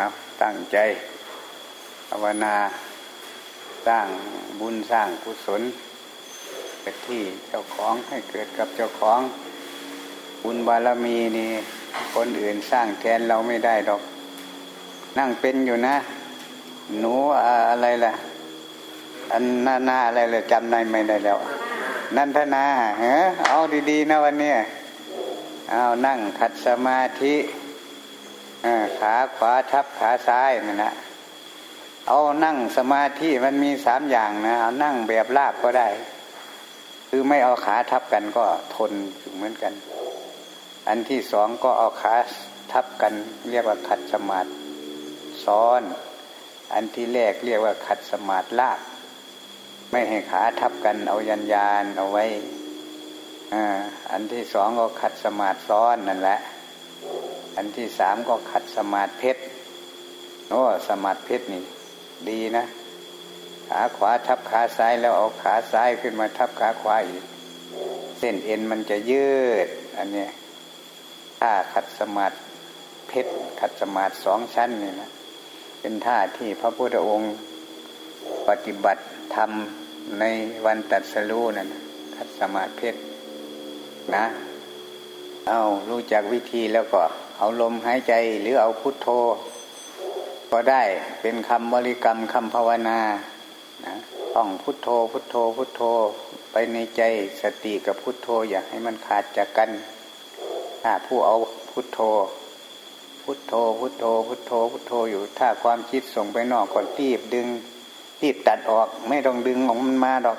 ครับตั้งใจภาวนาสร้างบุญสร้างกุศลเกิดที่เจ้าของให้เกิดกับเจ้าของ บุญบารมีนี่คนอื่นสร้างแทนเราไม่ได้ดอก นั่งเป็นอยู่นะ หนูอะไรล่ะ อันนานาอะไรเลยจำได้ไม่ได้แล้ว นันทนาเฮ้เอาดีๆนะวันนี้เอานั่งขัดสมาธิ ขาขวาทับขาซ้ายนั่นนะเอานั่งสมาธิมันมีสามอย่างนะเอานั่งแบบลาบก็ได้ คือไม่เอาขาทับกันก็ทนเหมือนกัน อันที่สองก็เอาขาทับกันเรียกว่าขัดสมาธิซ้อน อันที่แรกเรียกว่าขัดสมาธิลาบไม่ให้ขาทับกันเอายันยานเอาไว้อันที่สองก็ขัดสมาธิซ้อนนั่นแหละ อันที่สามก็ขัดสมาธิเพชรโอ้สมาธิเพชรนี่ ดีนะ ขาขวาทับขาซ้ายแล้วเอาขาซ้ายขึ้นมาทับขาขวาอีก เส้นเอ็นมันจะยืด อันนี้ท่าขัดสมาธิเพชรขัดสมาธิสองชั้นนี่นะเป็นท่าที่พระพุทธองค์ปฏิบัติทำในวันตัดสรู้นั่นขัดสมาธิเพชรนะ เอารู้จักวิธีแล้วก็ เอาลมหายใจหรือเอาพุทโธ ก็ได้เป็นคำบริกรรมคำภาวนานะต้องพุทโธ พุทโธ พุทโธ ไปในใจสติกับพุทโธอย่าให้มันขาดจากกันถ้าผู้เอาพุทโธ พุทโธ พุทโธ พุทโธ พุทโธอยู่ ถ้าความคิดส่งไปนอกก่อนรีบดึงรีบตัดออกไม่ต้องดึงออกมันมาดอก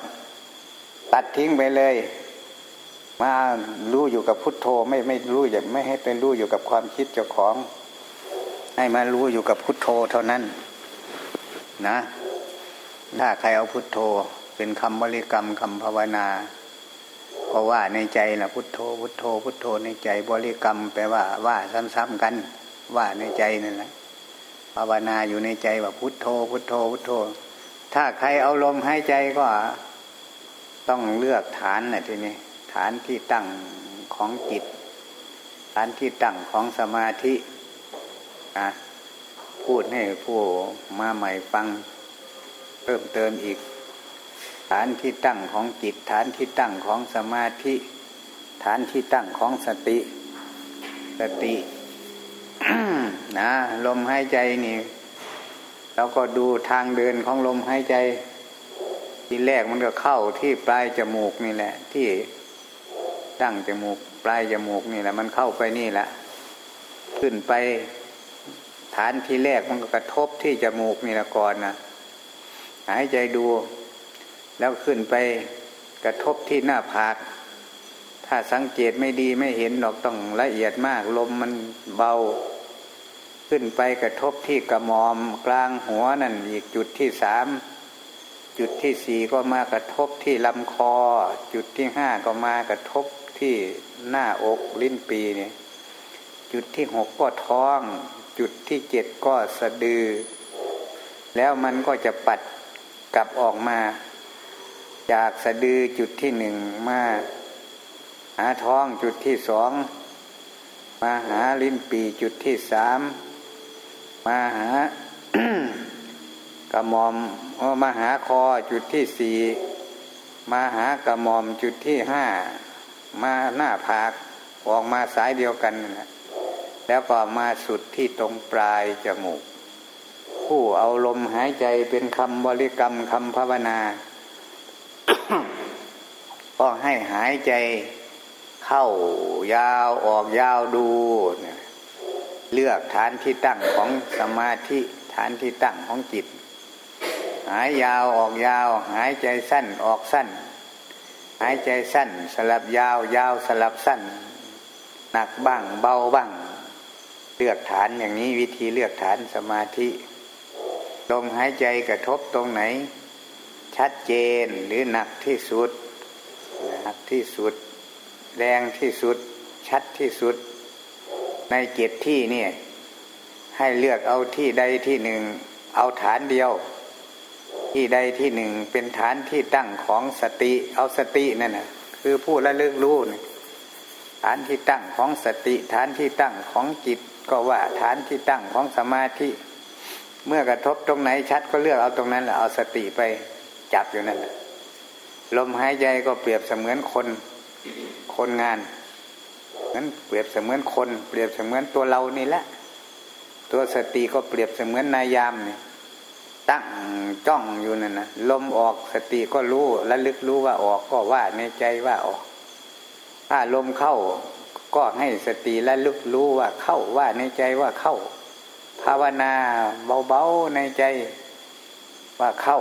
ตัดทิ้งไปเลย มารู้อยู่กับพุทโธไม่ไม่รู้อย่าไม่ให้เป็นรู้อยู่กับความคิดเจ้าของ ให้มารู้อยู่กับพุทโธเท่านั้นนะถ้าใครเอาพุทโธ เป็นคำบริกรรมคำภาวนาก็ว่าในใจนะพุทโธ พุทโธ พุทโธในใจบริกรรมแปลว่าว่าซ้ำๆกัน ว่าในใจนั่นแหละภาวนาอยู่ในใจว่าพุทโธ พุทโธ พุทโธ ถ้าใครเอาลมหายใจก็ต้องเลือกฐานนะทีนี้ ฐานที่ตั้งของจิต ฐานที่ตั้งของสมาธินะพูดให้ผู้มาใหม่ฟัง เพิ่มเติมอีก ฐานที่ตั้งของจิต ฐานที่ตั้งของสมาธิ ฐานที่ตั้งของสติ สตินะลมหายใจนี่เราก็ดูทางเดินของลมหายใจ ทีแรกมันก็เข้าที่ปลายจมูกนี่แหละ ที่ ตั้งจมูก ปลายจมูกนี่แหละมันเข้าไปนี่แหละขึ้นไปฐานที่แรกมันก็กระทบที่จมูกนี่ละก่อนนะหายใจดู แล้วขึ้นไปกระทบที่หน้าผากถ้าสังเกตไม่ดีไม่เห็นหรอกต้องละเอียดมาก ลมมันเบา ขึ้นไปกระทบที่กระมอมกลางหัวนั่นอีกจุดที่สามจุดที่สี่ก็มากระทบที่ลำคอ จุดที่ห้าก็มากระทบ ที่หน้าอกลิ้นปีเนี่ยจุดที่หกก็ท้อง จุดที่เจ็ดก็สะดือ แล้วมันก็จะปัดกลับออกมา จากสะดือจุดที่หนึ่งมาหาท้องจุดที่สองมาหาลิ้นปีจุดที่สามมาหากระมอมมาหาคอจุดที่สี่มาหากระมอมจุดที่ห้า มาหน้าผากออกมาสายเดียวกันนะแล้วก็มาสุดที่ตรงปลายจมูก ผู้เอาลมหายใจเป็นคำบริกรรมคำภาวนาก็ให้หายใจเข้ายาวออกยาวดูเลือกฐานที่ตั้งของสมาธิฐานที่ตั้งของจิต หายยาวออกยาว หายใจสั้นออกสั้น หายใจสั้น สลับยาวยาวสลับสั้น หนักบ้างเบาบ้าง เลือกฐานอย่างนี้วิธีเลือกฐานสมาธิลมหายใจกระทบตรงไหน ชัดเจนหรือหนักที่สุดหนักที่สุด แรงที่สุด ชัดที่สุด ในเจ็ดที่นี่ให้เลือกเอาที่ใดที่หนึ่ง เอาฐานเดียว ที่ใดที่หนึ่งเป็นฐานที่ตั้งของสติ เอาสตินั่นนะคือผู้ละลึกรู้ฐานที่ตั้งของสติ ฐานที่ตั้งของจิต ก็ว่าฐานที่ตั้งของสมาธิ เมื่อกระทบตรงไหนชัดก็เลือกเอาตรงนั้นแหละเอาสติไปจับอยู่นั่นแหละลมหายใจก็เปรียบเสมือนคนคนงานนั้นเปรียบเสมือนคน เปรียบเสมือนตัวเรานี่แหละ ตัวสติก็เปรียบเสมือนนายามนี่ ตั้งจ้องอยู่นั่นนะลมออกสติก็รู้และลึกรู้ว่าออกก็ว่าในใจว่าออก ถ้าลมเข้าก็ให้สติและลึกรู้ว่าเข้าว่าในใจว่าเข้า ภาวนาเบาๆในใจว่าเข้า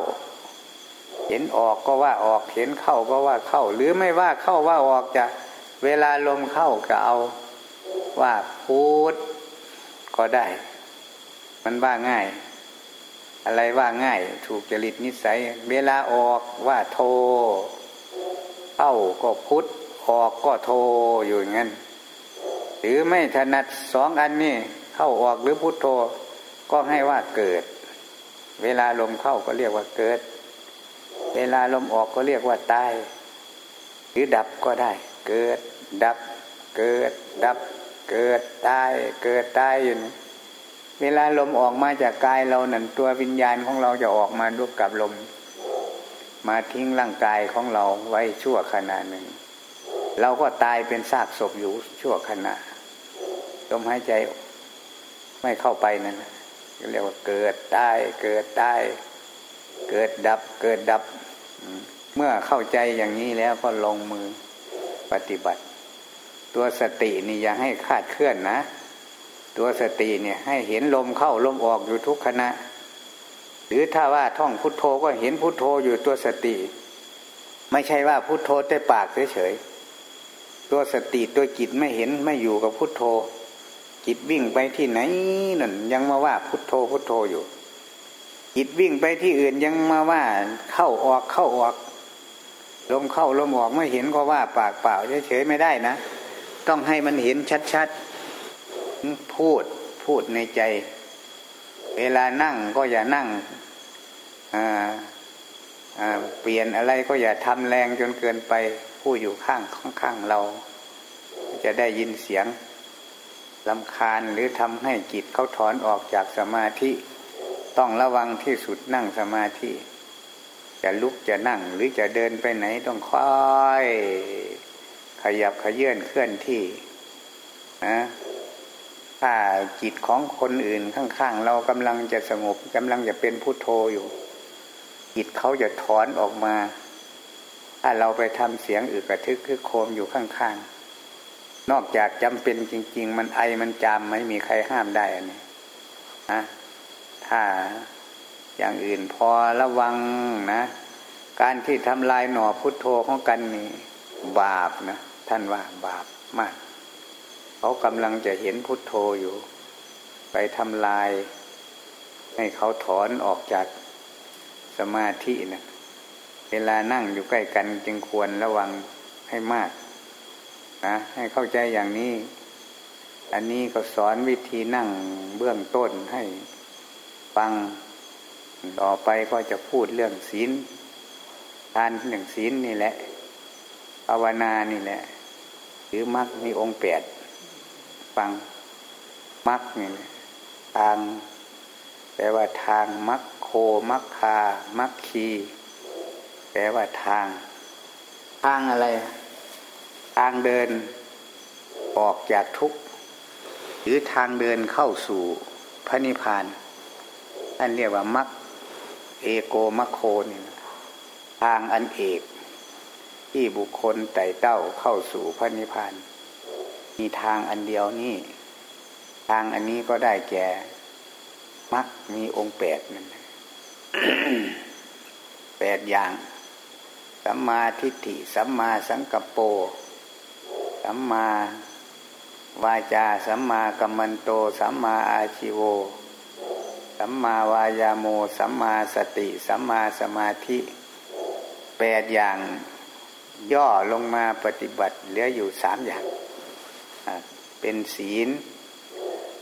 เห็นออกก็ว่าออกเห็นเข้าก็ว่าเข้า หรือไม่ว่าเข้าว่าออกจะเวลาลมเข้าก็เอาว่าพูดก็ได้ มันว่าง่าย อะไรว่าง่าย ถูกจริตนิสัย เวลาออกว่าโท เข้าก็พุทธออกก็โทอยู่อย่างนั้นหรือไม่ถนัดสองอันนี้เข้าออกหรือพุทโธก็ให้ว่าเกิด เวลาลมเข้าก็เรียกว่าเกิด เวลาลมออกก็เรียกว่าตาย หรือดับก็ได้ เกิด ดับ เกิด ดับ เกิดตาย เกิดตายอยู่นี่ เวลาลมออกมาจากกายเรานั่นตัววิญญาณของเราจะออกมาด้วยกับลม มาทิ้งร่างกายของเราไว้ชั่วขณะหนึ่ง เราก็ตายเป็นซากศพอยู่ชั่วขณะลมหายใจไม่เข้าไปนั่นเรียกว่าเกิดตายเกิดตายเกิดดับเกิดดับ เมื่อเข้าใจอย่างนี้แล้วก็ลงมือปฏิบัติ ตัวสตินี่อย่าให้คาดเคลื่อนนะ ตัวสติเนี่ย ให้เห็นลมเข้าลมออกอยู่ทุกขณะ หรือถ้าว่าท่องพุทโธก็เห็นพุทโธอยู่ตัวสติ ไม่ใช่ว่าพุทโธแต่ปากเฉยๆตัวสติตัวจิตไม่เห็นไม่อยู่กับพุทโธจิตวิ่งไปที่ไหนนั่นยังมาว่าพุทโธพุทโธอยู่จิตวิ่งไปที่อื่นยังมาว่าเข้าออกเข้าออกลมเข้าลมออกไม่เห็นก็ว่าปากเปล่าเฉยๆไม่ได้นะ ต้องให้มันเห็นชัดๆ พูดพูดในใจ เวลานั่งก็อย่านั่งเปลี่ยนอะไรก็อย่าทำแรงจนเกินไป ผู้อยู่ข้างข้างเรา จะได้ยินเสียงลำคาญหรือทำให้จิตเขาถอนออกจากสมาธิ ต้องระวังที่สุดนั่งสมาธิ จะลุกจะนั่งหรือจะเดินไปไหนต้องค่อย ขยับขยื่นเคลื่อนที่นะ ถ้าจิตของคนอื่นข้างๆ เรากำลังจะสงบกำลังจะเป็นพุโทโธอยู่ จิตเขาจะถอนออกมา ถ้าเราไปทำเสียงอึกกระทึกคือโคมอยู่ข้างๆ นอกจากจำเป็นจริง ๆ มันไอมันจามไม่มีใครห้ามได้อันนี้นะถ้าอย่างอื่นพอระวังนะ การที่ทำลายหน่อพุทโธของกันนี่บาปนะ ท่านว่าบาปมาก เขากำลังจะเห็นพุทโธอยู่ ไปทำลาย ให้เขาถอนออกจากสมาธินะเวลานั่งอยู่ใกล้กันจึงควรระวังให้มากนะให้เข้าใจอย่างนี้ อันนี้ก็สอนวิธีนั่งเบื้องต้นให้ฟัง ต่อไปก็จะพูดเรื่องศีลทานหนึ่งศีลนี่แหละภาวนานี่แหละ หรือมรรคมีองค์แปด ฟังมรรคนี่ทางแปลว่าทางมรรคโคมรรคามรรคคี แปลว่าทาง ทางอะไร ทางเดินออกจากทุกข์หรือทางเดินเข้าสู่พระนิพพานท่านเรียกว่ามัคเอโกมัคโคนี่ทางอันเอก ที่บุคคลไต่เต้าเข้าสู่พระนิพพาน มีทางอันเดียวนี่ ทางอันนี้ก็ได้แก่มัคมีองค์แปดนั่นแปดอย่างสัมมาทิฏฐิสัมมาสังกัปโปสัมมาวาจาสัมมากัมมันโตสัมมาอาชิโวสัมมาวายาโมสัมมาสติสัมมาสมาธิแปดอย่างย่อลงมาปฏิบัติเหลืออยู่สามอย่าง เป็นศีล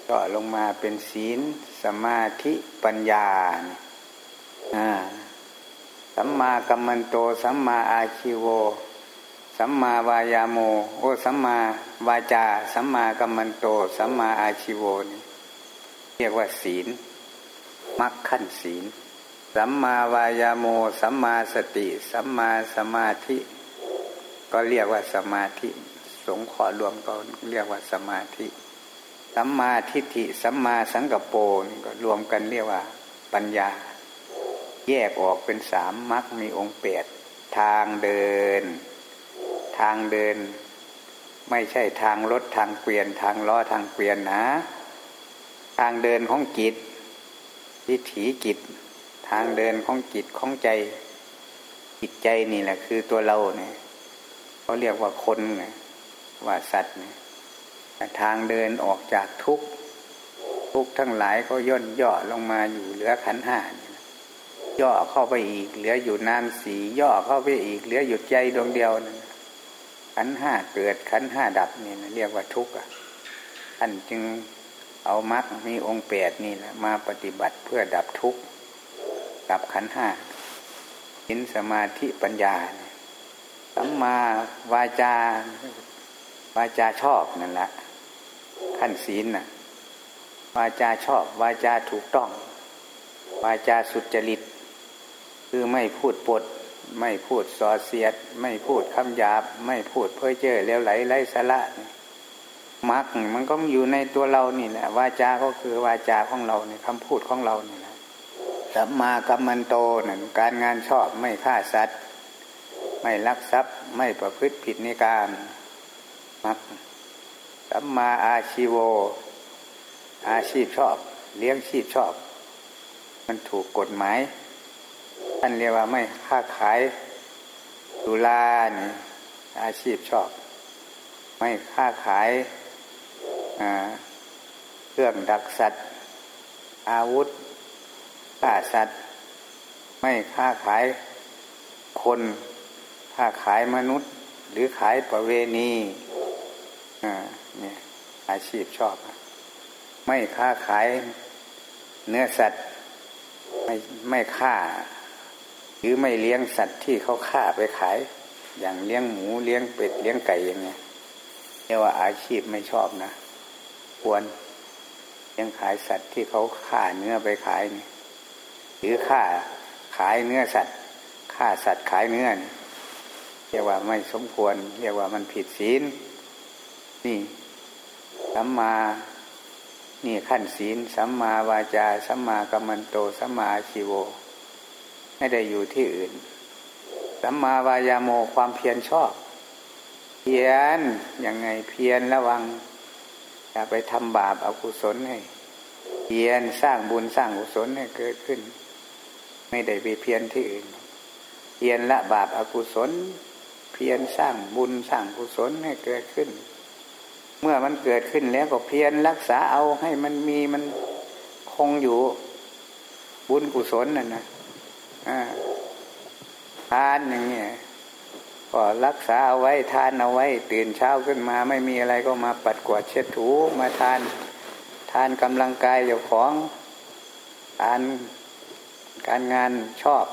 ย่อลงมาเป็นศีล สมาธิปัญญาสัมมากัมมันโต สัมมาอาชิโว สัมมาวายาโม โอสัมมาวาจา สัมมากัมมันโต สัมมาอาชิโวนี่เรียกว่าศีลมักขั้นศีล สัมมาวายาโม สัมมาสติ สัมมาสมาธิ ก็เรียกว่าสมาธิ สงขอรวมก็เรียกว่าสมาธิสัมมาทิฏฐิสัมมาสังกปรนก็รวมกันเรียกว่าปัญญา แยกออกเป็นสามมักมีองค์แปดทางเดิน ทางเดิน ไม่ใช่ทางรถทางเกวียน ทางล้อทางเกวียนนะ ทางเดินของจิตวิถีจิต ทางเดินของจิตของใจจิตใจนี่แหละคือตัวเราเนี่ยเขาเรียกว่าคนเนี่ย ว่าสัตว์เนี่ยทางเดินออกจากทุกทุกทั้งหลายก็ย่นย่อลงมาอยู่เหลือขันห้าย่อเข้าไปอีก เหลืออยู่นามสีย่อเข้าไปอีก เหลือหยุดใจดวงเดียวนั่นขันห้าเกิดขันห้าดับนี่นะเรียกว่าทุกข์อะท่านจึงเอามรรคมีองค์แปดนี่แหละมาปฏิบัติเพื่อดับทุกข์ดับขันห้าหินสมาธิปัญญาสัมมาวาจา วาจาชอบนั่นแหละขั้นศีลนะวาจาชอบ วาจาถูกต้อง วาจาสุจริต คือไม่พูดปด ไม่พูดส่อเสียด ไม่พูดคำหยาบ ไม่พูดเพ้อเจ้อเลวไหลไร้สาระมักมันก็อยู่ในตัวเรานี่แหละวาจา ก็คือวาจาของเราเนี่ยคำพูดของเราเนี่แหละสัมมากัมมันโตนั่นการงานชอบไม่ฆ่าสัตว์ ไม่ลักทรัพย์ ไม่ประพฤติผิดในการม มักสัมมาอาชีโว อาชีพชอบ เลี้ยงชีพชอบ มันถูกกฎหมายท่านเรียกว่าไม่ค้าขายดุลานี่อาชีพชอบ ไม่ค้าขายเครื่องดักสัตว์ อาวุธฆ่าสัตว์ ไม่ค้าขายคนค้าขายมนุษย์ หรือขายประเวณี เนี่ยอาชีพชอบ ไม่ค้าขายเนื้อสัตว์ไม่ไม่ฆ่า หรือไม่เลี้ยงสัตว์ที่เขาฆ่าไปขาย อย่างเลี้ยงหมูเลี้ยงเป็ดเลี้ยงไก่อย่างเงี้ยเรียกว่าอาชีพไม่ชอบนะ ควรเลี้ยงขายสัตว์ที่เขาฆ่าเนื้อไปขายนี่หรือฆ่าขายเนื้อสัตว์ฆ่าสัตว์ขายเนื้อเรียกว่าไม่สมควร เรียกว่ามันผิดศีล นี่สัมมานี่ขั้นศีลสัมมาวาจาสัมมากัมมันโตสัมมาชีโว ไม่ได้อยู่ที่อื่น สัมมาวายาโมความเพียรชอบ เพียรยังไงเพียรระวัง อย่าไปทำบาปอากุศลให้ เพียรสร้างบุญสร้างกุศลให้เกิดขึ้น ไม่ได้ไปเพียรที่อื่น เพียรละบาปอากุศล เพียรสร้างบุญสร้างกุศลให้เกิดขึ้น เมื่อมันเกิดขึ้นแล้วก็เพียรรักษาเอาให้มันมีมันคงอยู่บุญกุศลนั่นนะทานอย่างเงี้ยก็รักษาเอาไว้ทานเอาไว้ ตื่นเช้าขึ้นมาไม่มีอะไรก็มาปัดกวาดเช็ดถูมาทาน ทานกำลังกายเจ้าของทานการงานชอบ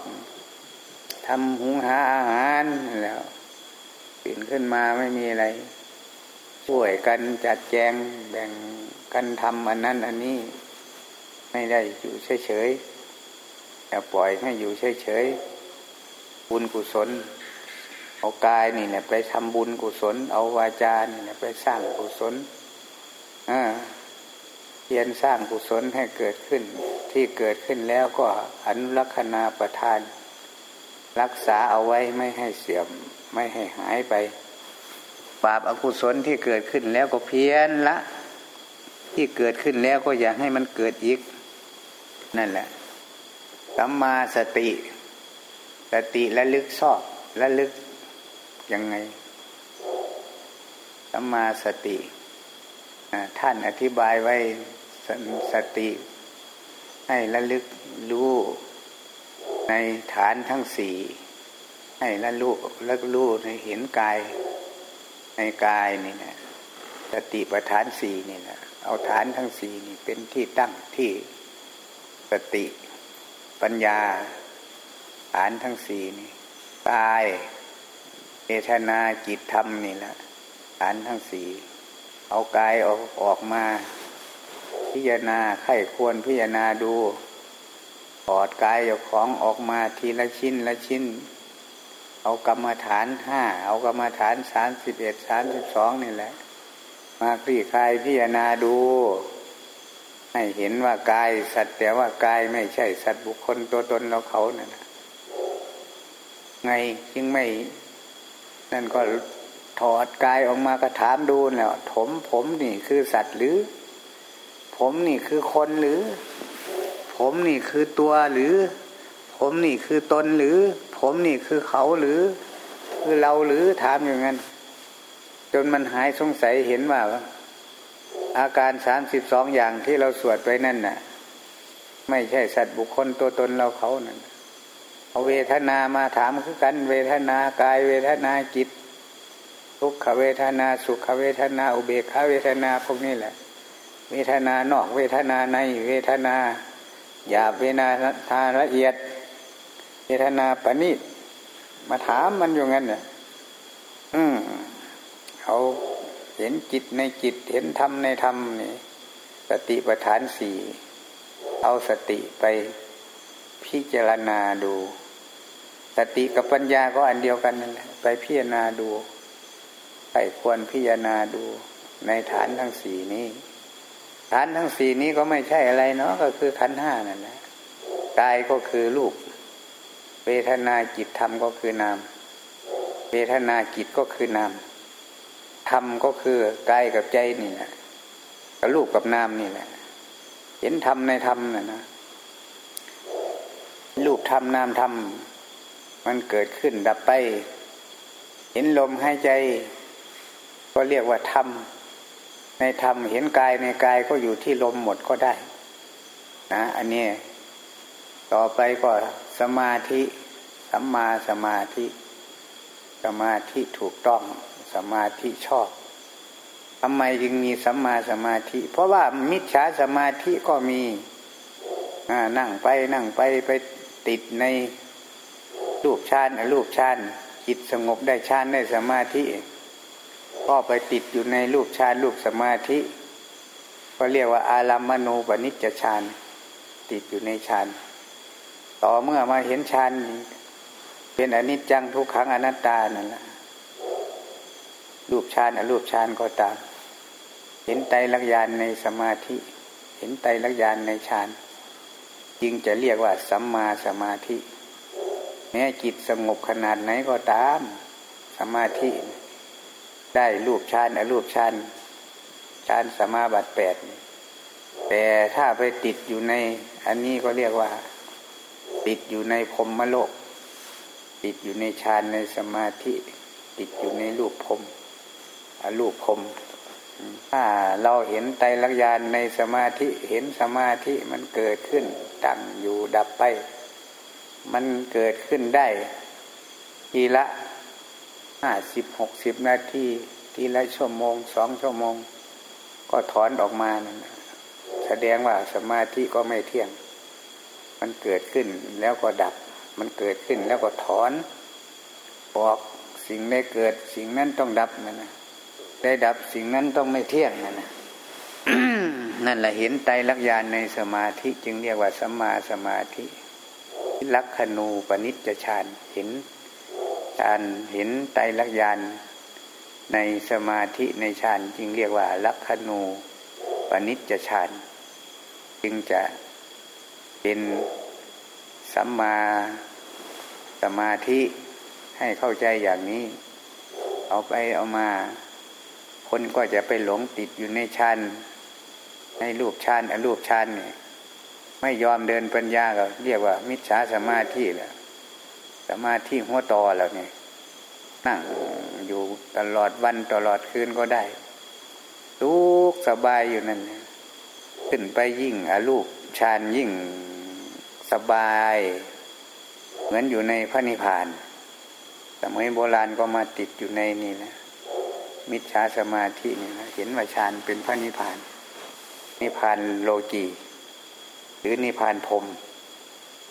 ทำหุงหาอาหารแล้วตื่นขึ้นมาไม่มีอะไร ช่วยกันจัดแจงแบ่งกันทำอันนั้นอันนี้ไม่ได้อยู่เฉยๆอย่าปล่อยให้อยู่เฉยๆบุญกุศล เอากายนี่เนี่ยไปทำบุญกุศล เอาวาจานี่เนี่ยไปสร้างกุศลเพียนสร้างกุศลให้เกิดขึ้น ที่เกิดขึ้นแล้วก็อนุรักษณาประทาน รักษาเอาไว้ไม่ให้เสื่อมไม่ให้หายไป บาปอากุศลที่เกิดขึ้นแล้วก็เพี้ยนละ ที่เกิดขึ้นแล้วก็อย่าให้มันเกิดอีก นั่นแหละสัมมาสติ สติและลึกชอบและลึกยังไงสัมมาสติท่านอธิบายไว้สสติ ให้ระลึกรู้ในฐานทั้งสี่ให้ละลูกละลูในเห็นกาย ในกายนี่นะสติปัฏฐานสี่นี่นะเอาฐานทั้งสี่นี่เป็นที่ตั้งที่สติ ปัญญา ฐานทั้งสี่นี่กายเวทนาจิตธรรมนี่แหละฐานทั้งสี่เอากายออกออกมา พิจารณาไข้ควรพิจารณาดูถอดกายของออกมาทีละชิ้นละชิ้น เอากรรมฐานห้าเอากรรมฐานสามสิบเอ็ดสามสิบสองนี่แหละ มาคลี่คลายพิจารณาดู ให้เห็นว่ากายสัตว์แต่ว่ากายไม่ใช่สัตว์บุคคลตัวตนเราเขานะ่ะไงจึงไม่ นั่นก็ถอดกายออกมากระถามดูแล้วผมผมนี่คือสัตว์หรือ ผมนี่คือคนหรือ ผมนี่คือตัวหรือ ผมนี่คือตนหรือ ผมนี่คือเขาหรือคือเราหรือถามอย่างนั้น จนมันหายสงสัยเห็นว่า อาการสามสิบสองอย่างที่เราสวดไว้นั่นน่ะ ไม่ใช่สัตว์บุคคลตัวตนเราเขานั่นเอาเวทนามาถามคือกัน เวทนากายเวทนาจิตทุกขเวทนา สุขเวทนา อุเบกขาเวทนาพวกนี้แหละ เวทนานอกเวทนาในเวทนาหยาบเวทนาทาละเอียด เวทนาปณิตมาถามมันอยู่งั้นเนี่ยอืมเขาเห็นจิตในจิต เห็นธรรมในธรรมนี่สติปัฏฐานสี่เอาสติไปพิจารณาดู สติกับปัญญาก็อันเดียวกันนั่นแหละไปพิจารณาดูใครควรพิจารณาดู ในฐานทั้งสี่นี้ ฐานทั้งสี่นี้ก็ไม่ใช่อะไรเนาะก็คือขันห้านั่นแหละกายก็คือรูป เวทนาจิตธรรมก็คือนาม เวทนาจิตก็คือนาม ธรรมก็คือกายกับใจนี่แหละกับรูปกับนามนี่แหละ เห็นธรรมในธรรมน่ะนะรูปธรรมนามธรรมมันเกิดขึ้นดับไป เห็นลมหายใจ ก็เรียกว่าธรรม ในธรรมเห็นกายในกายก็อยู่ที่ลมหมดก็ได้ นะ อันนี้ต่อไปก็สมาธิ สัมมาสมาธิสมาธิถูกต้องสมาธิชอบทำไมจึงมีสัมมาสมาธิ เพราะว่ามิจฉาสมาธิก็มีนั่งไปนั่งไปไปติดในรูปฌานรูปฌานจิตสงบได้ฌานได้สมาธิ ก็ไปติดอยู่ในรูปฌานรูปสมาธิ ก็เรียกว่าอารัมมณูปนิจจฌานติดอยู่ในฌานต่อเมื่อมาเห็นฌาน เป็นอนิจจังทุกขังอนัตตานั่นแหละรูปฌานอรูปฌานก็ตาม เห็นไตรลักษณ์ในสมาธิ เห็นไตรลักษณ์ในฌานจึงจะเรียกว่าสัมมาสมาธิแม้จิตสงบขนาดไหนก็ตาม สมาธิ ได้รูปฌานอรูปฌานฌานสมาบัติแปดแต่ถ้าไปติดอยู่ใน อันนี้ก็เรียกว่า ติดอยู่ในพรมโลก ติดอยู่ในฌานในสมาธิ ติดอยู่ในรูปพรมอรูปพรมถ้าเราเห็นไตรลักษณ์ในสมาธิเห็นสมาธิมันเกิดขึ้นตั้งอยู่ดับไป มันเกิดขึ้นได้ทีละห้าสิบหกสิบนาทีทีละชั่วโมงสองชั่วโมง ก็ถอนออกมาแสดงว่าสมาธิก็ไม่เที่ยง มันเกิดขึ้นแล้วก็ดับ มันเกิดขึ้นแล้วก็ถอนบอกสิ่งได้เกิดสิ่งนั้นต้องดับนั่นนะได้ดับสิ่งนั้นต้องไม่เที่ยงนั่นนะนั่นแหละเห็นไตรลักษณ์ในสมาธิ จึงเรียกว่าสัมมาสมาธิลักขณูปนิจจฌานเห็นฌานเห็นไตรลักษณ์ในสมาธิในฌานจึงเรียกว่า ลักขณูปนิจจฌานจึงจะเป็น สัมมาสมาธิให้เข้าใจอย่างนี้ เอาไปเอามา คนก็จะไปหลงติดอยู่ในฌานในรูปฌานอรูปฌานเนี่ยไม่ยอมเดินปัญญาก็เรียกว่า มิจฉาสมาธิแหละสมาธิหัวต่อแล้วเนี่ยนั่งอยู่ตลอดวันตลอดคืนก็ได้ทุกสบายอยู่นั่นขึ้นไปยิ่งอรูปฌานยิ่ง สบาย เหมือนอยู่ในพระนิพพาน สมัยโบราณก็มาติดอยู่ในนี่นะ มิจฉาสมาธินี่นะเห็นว่าฌานเป็นพระนิพพาน นิพพานโลกีหรือนิพพานพรม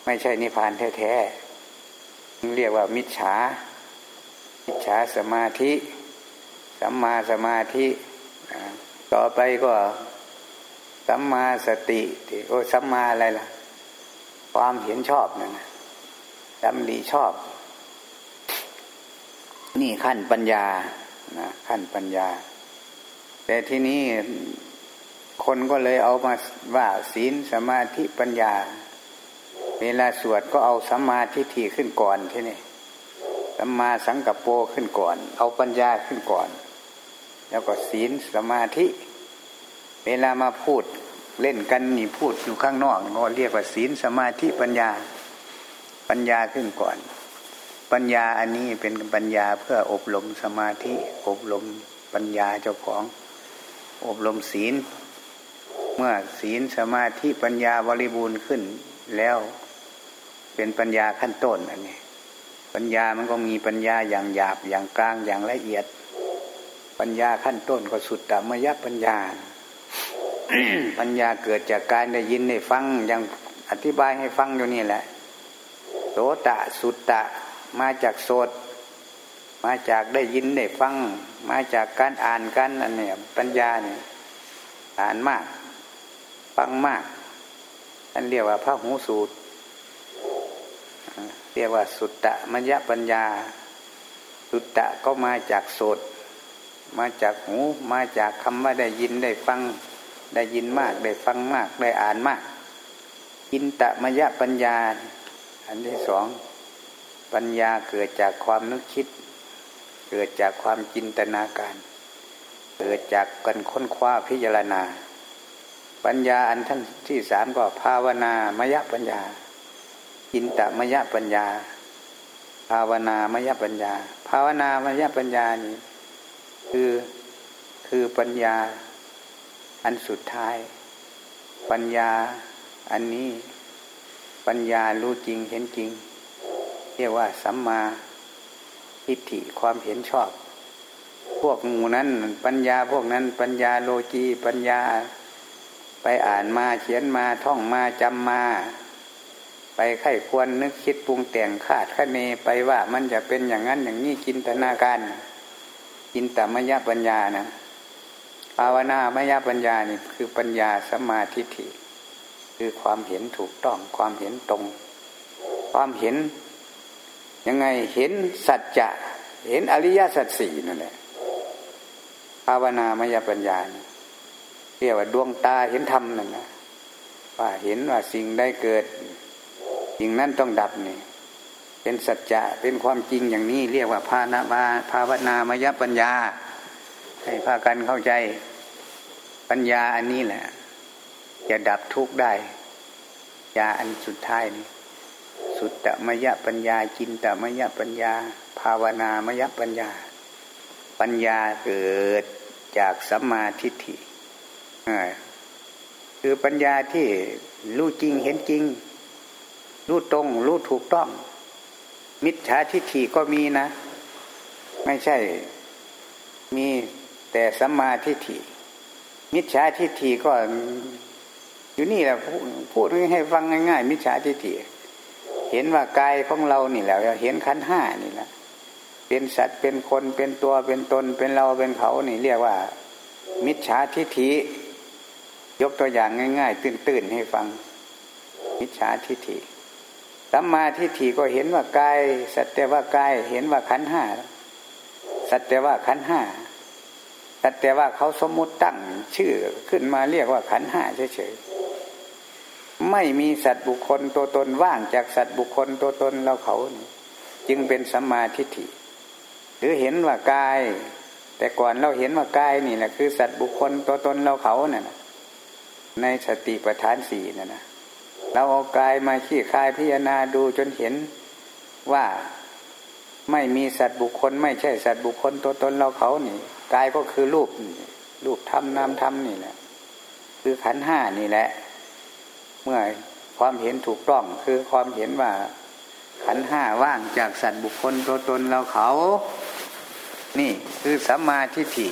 ไม่ใช่นิพพานแท้ๆเรียกว่ามิจฉา มิจฉาสมาธิ สัมมาสมาธิ ต่อไปก็สัมมาสติ โอ้สัมมาอะไรล่ะ ความเห็นชอบนั่นนดำริชอบ นี่ขั้นปัญญานะขั้นปัญญา แต่ที่นี้คนก็เลยเอามาว่าศีลสมาธิปัญญา เวลาสวดก็เอาสัมมาทิฏฐิขึ้นก่อนที่นี่สัมมาสังกัปโปขึ้นก่อน เอาปัญญาขึ้นก่อน แล้วก็ศีลสมาธิ เวลามาพูด เล่นกันนี่พูดอยู่ข้างนอกก็เรียกว่าศีลสมาธิปัญญาปัญญาขึ้นก่อน ปัญญาอันนี้เป็นปัญญาเพื่ออบรมสมาธิ อบรมปัญญาเจ้าของ อบรมศีล เมื่อศีลสมาธิปัญญาบริบูรณ์ขึ้นแล้ว เป็นปัญญาขั้นต้นอันนี้ ปัญญามันก็มีปัญญาอย่างหยาบอย่างกลางอย่างละเอียด ปัญญาขั้นต้นก็สุดตมยปัญญา ปัญญาเกิดจากการได้ยินได้ฟังอย่างอธิบายให้ฟังอยู่นี่แหละโสตะสุตตะ มาจากโสดมาจากได้ยินได้ฟัง มาจากการอ่านกันอันนี้ปัญญาเนี่ยอ่านมาก ฟังมากอันเรียกว่าพระหูสูตร เรียกว่าสุตตะมัญญปัญญา สุตตะก็มาจากโสดมาจากหู มาจากคำว่าได้ยินได้ฟัง ได้ยินมาก ได้ฟังมาก ได้อ่านมากอินตะมัญญปัญญา อันที่สอง ปัญญาเกิดจากความนึกคิด เกิดจากความจินตนาการ เกิดจากการค้นคว้าพิจารณา ปัญญาอันท่านที่สามก็ภาวนามยะปัญญาอินตมยะปัญญา ภาวนามยะปัญญา ภาวนามยะปัญญานี่คือคือปัญญา อันสุดท้าย ปัญญาอันนี้ปัญญารู้จริงเห็นจริง เรียกว่าสัมมาทิฏฐิความเห็นชอบ พวกงูนั้น ปัญญาพวกนั้น ปัญญาโลจีปัญญา ไปอ่านมาเขียนมาท่องมาจำมา ไปไข้ควรนึกคิดปรุงแต่งคาดคะเนไปว่ามันจะเป็นอย่างนั้นอย่างนี้จินตนาการจินตมยปัญญานะ ภาวนามยปัญญานี่คือปัญญาสมาธิฐิคือความเห็นถูกต้องความเห็นตรง ความเห็นยังไงเห็นสัจจะเห็นอริยสัจสี่นั่นแหละภาวนามยปัญญาเรียกว่าดวงตาเห็นธรรมนั่นแหละว่าเห็นว่าสิ่งได้เกิด สิ่งนั้นต้องดับนี่เป็นสัจจะเป็นความจริงอย่างนี้ เรียกว่าภาณาภาวนามยปัญญา ให้พากันเข้าใจ ปัญญาอันนี้แหละ จะดับทุกข์ได้ยาอันสุดท้ายนี่สุดตมยปัญญาจินตมยปัญญา ภาวนามยปัญญา ปัญญาเกิดจากสัมมาทิฏฐิคือปัญญาที่รู้จริงเห็นจริง รู้ตรง รู้ถูกต้อง มิจฉาทิฏฐิก็มีนะ ไม่ใช่มี แต่สัมมาทิฏฐิ มิจฉาทิฏฐิก็อยู่นี่แหละพูดให้ฟังง่าย ๆ มิจฉาทิฏฐิเห็นว่ากายของเรานี่แหละเห็นขันห้านี่แหละเป็นสัตว์เป็นคนเป็นตัวเป็นตนเป็นเราเป็นเขานี่เรียกว่า มิจฉาทิฏฐิยกตัวอย่างง่าย ๆ ตื่นๆให้ฟัง มิจฉาทิฏฐิสัมมาทิฏฐิก็เห็นว่ากาย สัตว์แต่ว่ากาย เห็นว่าขันห้าสัตว์แต่ว่าขันห้า แต่ว่าเขาสมมุติตั้งชื่อขึ้นมาเรียกว่าขันห้าเฉยๆไม่มีสัตว์บุคคลตัวตนว่างจากสัตว์บุคคลตัวตนเราเขาจึงเป็นสัมมาทิฏฐิ หรือเห็นว่ากาย แต่ก่อนเราเห็นว่ากายนี่แหละคือสัตว์บุคคลตัวตนเราเขาเนี่ยในสติปัฏฐานสี่นะนะเราเอากายมาขี้คายพิจารณาดูจนเห็นว่าไม่มีสัตว์บุคคล ไม่ใช่สัตว์บุคคลตัวตนเราเขานี่ กายก็คือรูปรูปธรรมนามธรรมนี่แหละ คือขันห้านี่แหละ เมื่อความเห็นถูกต้องคือความเห็นว่าขันห้าว่างจากสัตว์บุคคลตัวตนเราเขา นี่คือสัมมาทิฏฐิ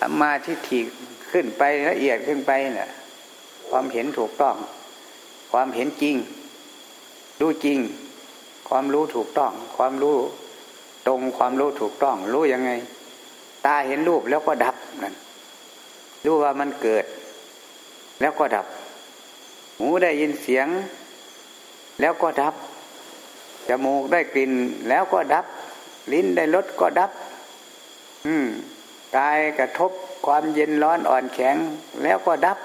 สัมมาทิฏฐิขึ้นไปละเอียดขึ้นไปเนะ่ะ ความเห็นถูกต้อง ความเห็นจริง รู้จริง ความรู้ถูกต้อง ความรู้ตรงความรู้ถูกต้อง รู้ยังไง ตาเห็นรูปแล้วก็ดับนั่นรู้ว่ามันเกิด แล้วก็ดับ หูได้ยินเสียง แล้วก็ดับจมูกได้กลิ่นแล้วก็ดับ ลิ้นได้รสก็ดับ อืมกายกระทบความเย็นร้อนอ่อนแข็ง แล้วก็ดับ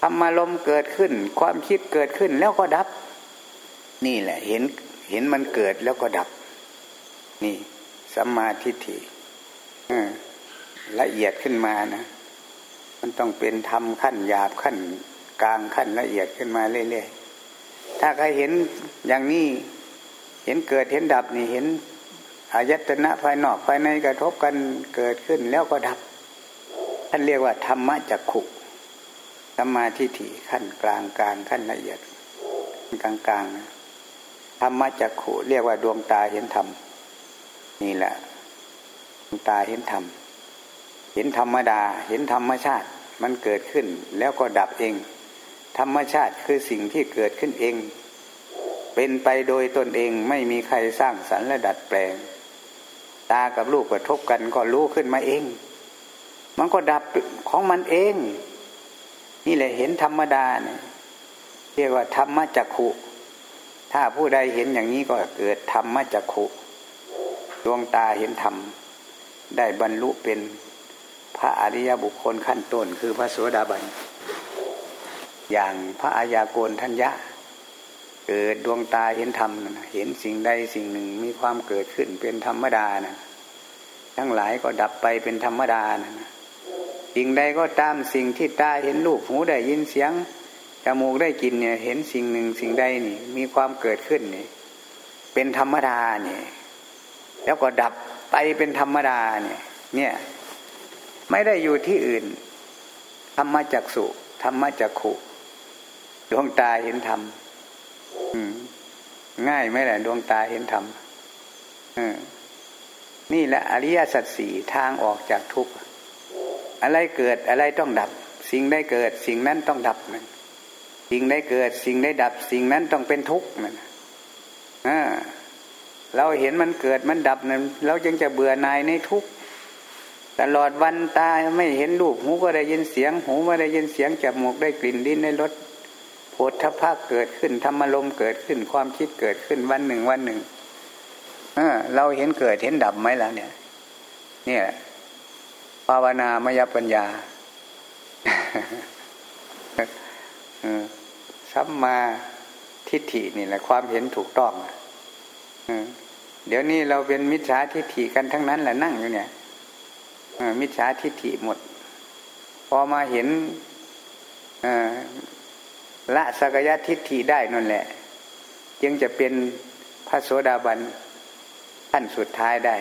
ธรรมารมเกิดขึ้น ความคิดเกิดขึ้นแล้วก็ดับ นี่แหละ เห็นเห็นมันเกิดแล้วก็ดับ นี่สัมมาทิฏฐิ ละเอียดขึ้นมานะ มันต้องเป็นธรรมขั้นหยาบขั้น กลางขั้นละเอียดขึ้นมาเรื่อยๆ ถ้าใครเห็นอย่างนี้ เห็นเกิดเห็นดับนี่เห็นอายตนะภายนอกภายในกระทบกันเกิดขึ้นแล้วก็ดับ ท่านเรียกว่า ธรรมะจักขุธรรมาทิฏฐิขั้นกลางกลางขั้นละเอียดกลางกลางธรรมะจักขุเรียกว่าดวงตาเห็นธรรมนี่แหละ ตาเห็นธรรม เห็นธรรมดา เห็นธรรมชาติ มันเกิดขึ้นแล้วก็ดับเอง ธรรมชาติคือสิ่งที่เกิดขึ้นเอง เป็นไปโดยตนเองไม่มีใครสร้างสรรค์และดัดแปลง ตากับลูกกระทบกันก็รู้ขึ้นมาเอง มันก็ดับของมันเอง นี่แหละเห็นธรรมดาเนี่ยเรียกว่าธรรมจักขุถ้าผู้ใดเห็นอย่างนี้ก็เกิดธรรมจักขุดวงตาเห็นธรรม ได้บรรลุเป็นพระอริยบุคคลขั้นต้นคือพระโสดาบัน อย่างพระอายาโกนทัญญาเกิดดวงตาเห็นธรรมนะเห็นสิ่งใดสิ่งหนึ่งมีความเกิดขึ้นเป็นธรรมดานะทั้งหลายก็ดับไปเป็นธรรมดานะสิ่งใดก็ตามสิ่งที่ตาเห็นรูปหูได้ยินเสียงจมูกได้กินเนี่ย เห็นสิ่งหนึ่งสิ่งใดนี่ มีความเกิดขึ้นนี่เป็นธรรมดาเนี่ยแล้วก็ดับ ไปเป็นธรรมดาเนี่ยเนี่ยไม่ได้อยู่ที่อื่น ธรรมจักสุธรรมจักขุดวงตาเห็นธรรมง่ายไหมล่ะดวงตาเห็นธรรมนี่แหละอริยสัจสี่ทางออกจากทุกข์อะไรเกิดอะไรต้องดับ สิ่งได้เกิด สิ่งนั้นต้องดับมันสิ่งได้เกิด สิ่งได้ดับ สิ่งนั้นต้องเป็นทุกข์มัน เราเห็นมันเกิดมันดับนั้นเราจึงจะเบื่อนายในทุกตลอดวันตาไม่เห็นรูปหูก็ได้ยินเสียง หูไม่ได้ยินเสียงจมูกได้กลิ่นดินได้รสโธฐะเกิดขึ้นธรรมลมเกิดขึ้นความคิดเกิดขึ้นวันหนึ่งวันหนึ่งเออเราเห็นเกิดเห็นดับไหมล่ะเนี่ย เนี่ยภาวนามยปัญญาสัมมาทิฏฐินี่แหละความเห็นถูกต้อง เดี๋ยวนี้เราเป็นมิจฉาทิฏฐิกันทั้งนั้นแหละนั่งอยู่เนี่ยมิจฉาทิฏฐิหมด พอมาเห็นละสักยะทิฏฐิได้นั่นแหละ จึงจะเป็นพระโสดาบันขั้นสุดท้ายได้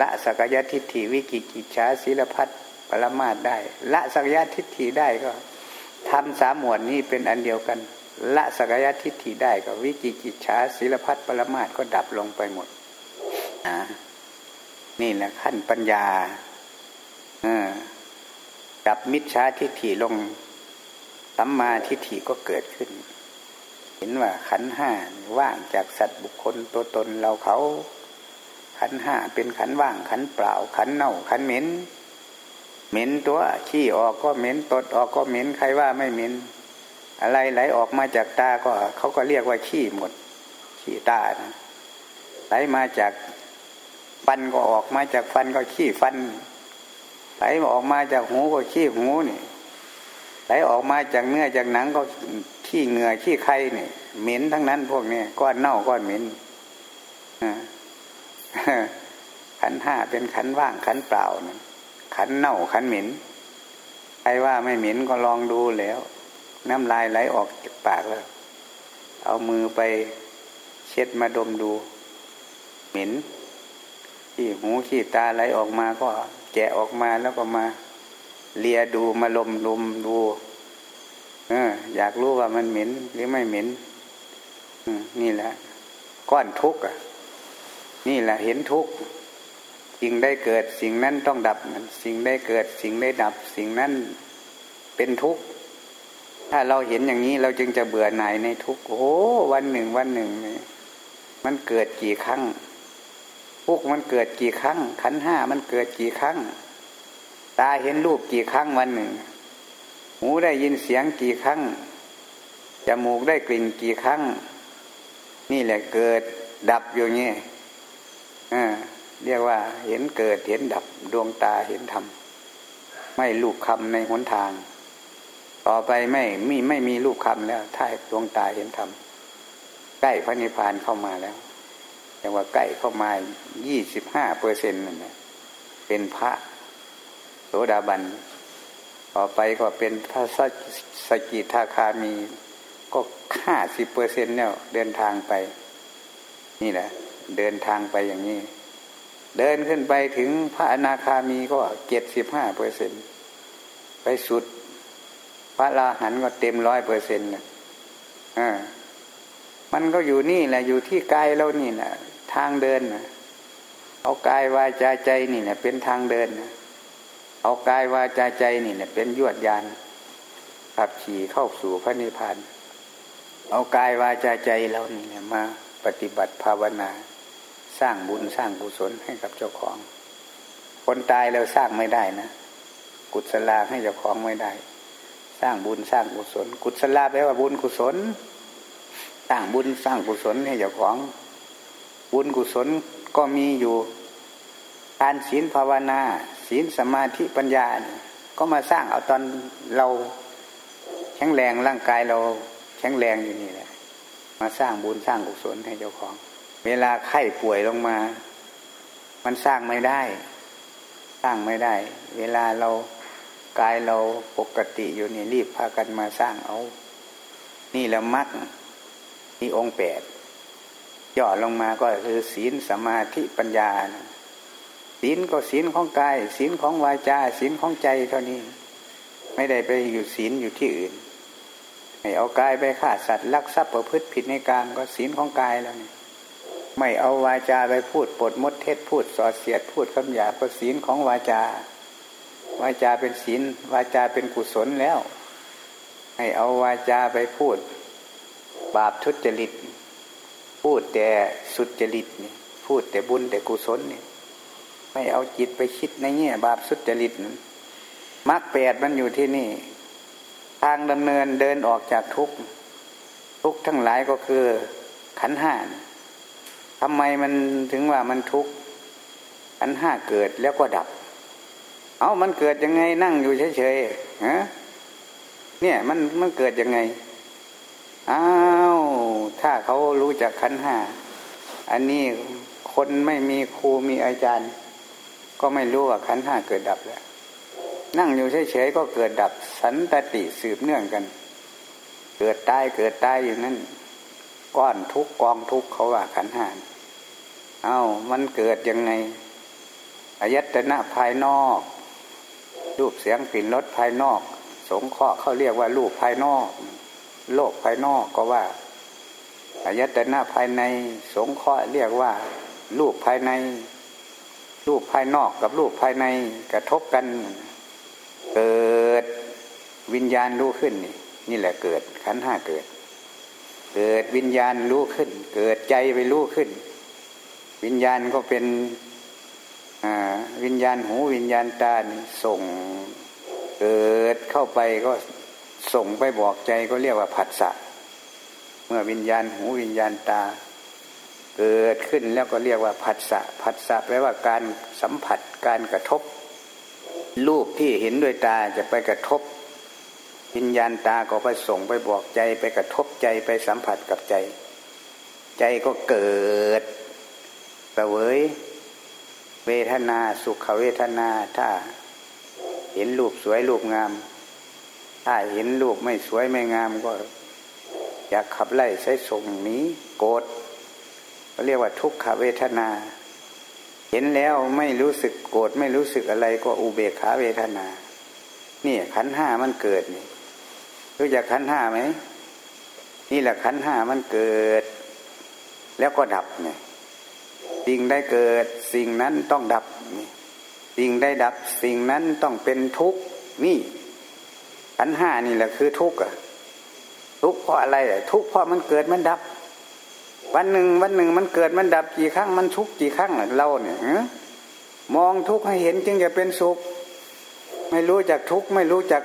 ละสักยะทิฏฐิวิกิกิจฉาศิลพัฒปรมาตได้ ละสักยะทิฏฐิได้ก็ทำสามหมวดนี้เป็นอันเดียวกัน ละสกยะทิฏฐิได้ก็วิกิกิจฉาศิลพัฒปรมาตก็ดับลงไปหมดนี่แหละขั้นปัญญาดับมิจฉาทิฏฐิลงสัมมาทิฏฐิก็เกิดขึ้น เห็นว่าขันห้าว่างจากสัตว์บุคคลตัวตนเราเขา ขันห้าเป็นขันว่างขันเปล่า ขันเน่าขันเหม็น เหม็นตัวขี้ออกก็เหม็นตดออกก็เหม็นใครว่าไม่เหม็น อะไรไหลออกมาจากตาก็เขาก็เรียกว่าขี้หมด ขี้ตานะไหลมาจากฟันก็ออกมาจากฟันก็ขี้ฟัน ไหลออกมาจากหูก็ขี้หูนี่ไหลออกมาจากเนื้อจากหนังก็ขี้เหงื่อขี้ไข่เนี่ยเหม็นทั้งนั้นพวกนี้ก้อนเน่าก้อนเหม็นขันห้าเป็นขันว่างขันเปล่านะขันเน่าขันเหม็นใครว่าไม่เหม็นก็ลองดูแล้ว น้ำลายไหลออกจากปากแล้ว เอามือไปเช็ดมาดมดู เหม็นขี้หูขี้ตาไหลออกมาก็แกะออกมาแล้วก็มาเลียดูมาลมลมดูเอออยากรู้ว่ามันเหม็นหรือไม่เหม็นนี่แหละ ก้อนทุกข์อะ นี่แหละเห็นทุกข์สิ่งได้เกิดสิ่งนั้นต้องดับ สิ่งได้เกิดสิ่งได้ดับ สิ่งนั้นเป็นทุกข์ ถ้าเราเห็นอย่างนี้เราจึงจะเบื่อหน่ายในทุกโอ้วันหนึ่งวันหนึ่งนี่มันเกิดกี่ครั้งทุกมันเกิดกี่ครั้ง ขันห้ามันเกิดกี่ครั้ง ตาเห็นรูปกี่ครั้งวันหนึ่ง หูได้ยินเสียงกี่ครั้งจมูกได้กลิ่นกี่ครั้ง นี่แหละเกิดดับอยู่งี้เรียกว่า เห็นเกิดเห็นดับดวงตาเห็นธรรมไม่ลูกคำในหนทาง ต่อไปไม่มีไม่มีลูกคำแล้ว ถ้าดวงตาเห็นธรรมใกล้พระนิพพานเข้ามาแล้วแต่ว่าใกล้เข้ามายี่สิบห้าเปอร์เซ็นต์นั่นแหละเป็นพระโสดาบัน ต่อไปก็เป็นพระสกิทาคามี ก็ห้าสิบเปอร์เซ็นต์แล้วเดินทางไป นี่แหละ เดินทางไปอย่างนี้ เดินขึ้นไปถึงพระอนาคามีก็เจ็ดสิบห้าเปอร์เซ็นไปสุด ระลาหันก็เต็มร้อยเปอร์เซ็นต์นะอ่ามันก็อยู่นี่แหละอยู่ที่กายเรานี่แหละทางเดินนะเอากายวาจาใจนี่แหละเป็นทางเดินนะเอากายวาจาใจนี่แหละเป็นยวดยานขับขี่เข้าสู่พระนิพพานเอากายวาจาใจเรานี่เนี่ยมา ปฏิบัติภาวนา สร้างบุญสร้างกุศลให้กับเจ้าของ คนตายเราสร้างไม่ได้นะ กุศลาให้เจ้าของไม่ได้ สร้างบุญสร้างกุศล กุศลาแปลว่าบุญกุศล สร้างบุญสร้างกุศลให้เจ้าของบุญกุศลก็มีอยู่การศีลภาวนา ศีลสมาธิปัญญา ก็มาสร้างเอาตอนเราแข็งแรงร่างกายเราแข็งแรงอยู่นี่แหละ มาสร้างบุญสร้างกุศลให้เจ้าของ เวลาไข้ป่วยลงมา มันสร้างไม่ได้ สร้างไม่ได้ เวลาเรา กายเราปกติอยู่นี่รีบพากันมาสร้างเอา นี่แหละมักมีองค์แปดย่อลงมาก็คือศีลสมาธิปัญญา ศีลก็ศีลของกาย ศีลของวาจา ศีลของใจเท่านี้ ไม่ได้ไปอยู่ศีลอยู่ที่อื่นไม่เอากายไปฆ่าสัตว์ลักทรัพย์ประพฤติผิดในกามก็ศีลของกายแล้วนี่ไม่เอาวาจาไปพูดปดมดเทศพูดสอดเสียดพูดคำหยาบก็ศีลของวาจา วาจาเป็นศีลวาจาเป็นกุศลแล้ว ให้เอาวาจาไปพูด บาปทุจริต พูดแต่สุจริตนี่พูดแต่บุญแต่กุศลนี่ไม่เอาจิตไปคิดในแง่บาปสุจริตมรรคแปดมันอยู่ที่นี่ ทางดำเนินเดินออกจากทุกข์ทุกข์ทั้งหลายก็คือขันห้าทำไมมันถึงว่ามันทุกข์ขันห้าเกิดแล้วก็ดับ เอามันเกิดยังไงนั่งอยู่เฉยๆฮะเนี่ยมันมันเกิดยังไงอ้าวถ้าเขารู้จักขันห้าอันนี้คนไม่มีครูมีอาจารย์ ก็ไม่รู้ว่าขันห้าเกิดดับแล้วนั่งอยู่เฉยๆก็เกิดดับสันตติสืบเนื่องกัน เกิดตายเกิดตายอยู่นั่นก้อนทุกกองทุกเขาว่าขันห้าเอา้ามันเกิดยังไงอายตนะภายนอก รูปเสียงกลิ่นรสภายนอก สงเคราะห์เขาเรียกว่ารูปภายนอก โลกภายนอกก็ว่าอายตนะภายใน สงเคราะห์เรียกว่า รูปภายใน รูปภายนอกกับรูปภายในกระทบกัน เกิดวิญญาณรู้ขึ้น นี่นี่แหละเกิดขันห้าเกิด เกิดวิญญาณรู้ขึ้น เกิดใจไปรู้ขึ้น วิญญาณก็เป็น วิญญาณหูวิญญาณตาส่งเกิดเข้าไปก็ส่งไปบอกใจก็เรียกว่าผัสสะเมื่อวิญญาณหูวิญญาณตา เกิดขึ้นแล้วก็เรียกว่าผัสสะผัสสะแปลว่าการสัมผัสการกระทบ รูปที่เห็นด้วยตาจะไปกระทบ วิญญาณตาก็ไปส่งไปบอกใจไปกระทบใจไปสัมผัสกับใจ ใจก็เกิดเสวย เวทนาสุขเวทนาถ้าเห็นรูปสวยรูปงาม ถ้าเห็นลูกไม่สวยไม่งามก็ อยากขับไล่ใช้ส่งนี้โกรธก็เรียกว่าทุกขเวทนา เห็นแล้วไม่รู้สึกโกรธไม่รู้สึกอะไรก็อุเบกขาเวทนานี่ขันห้ามันเกิดนี่รู้จักขันห้าไหมนี่แหละขันห้ามันเกิด แล้วก็ดับเนี่ย สิ่งได้เกิด สิ่งนั้นต้องดับ สิ่งได้ดับ สิ่งนั้นต้องเป็นทุกข์นี่ขันห้านี่แหละคือทุกข์อะทุกข์เพราะอะไรทุกข์เพราะมันเกิดมันดับ วันหนึ่งวันหนึ่งมันเกิดมันดับกี่ครั้งมันทุกข์กี่ครั้งเราเนี่ยมองทุกข์ให้เห็นจึงจะเป็นสุข ไม่รู้จักทุกข์ไม่รู้จัก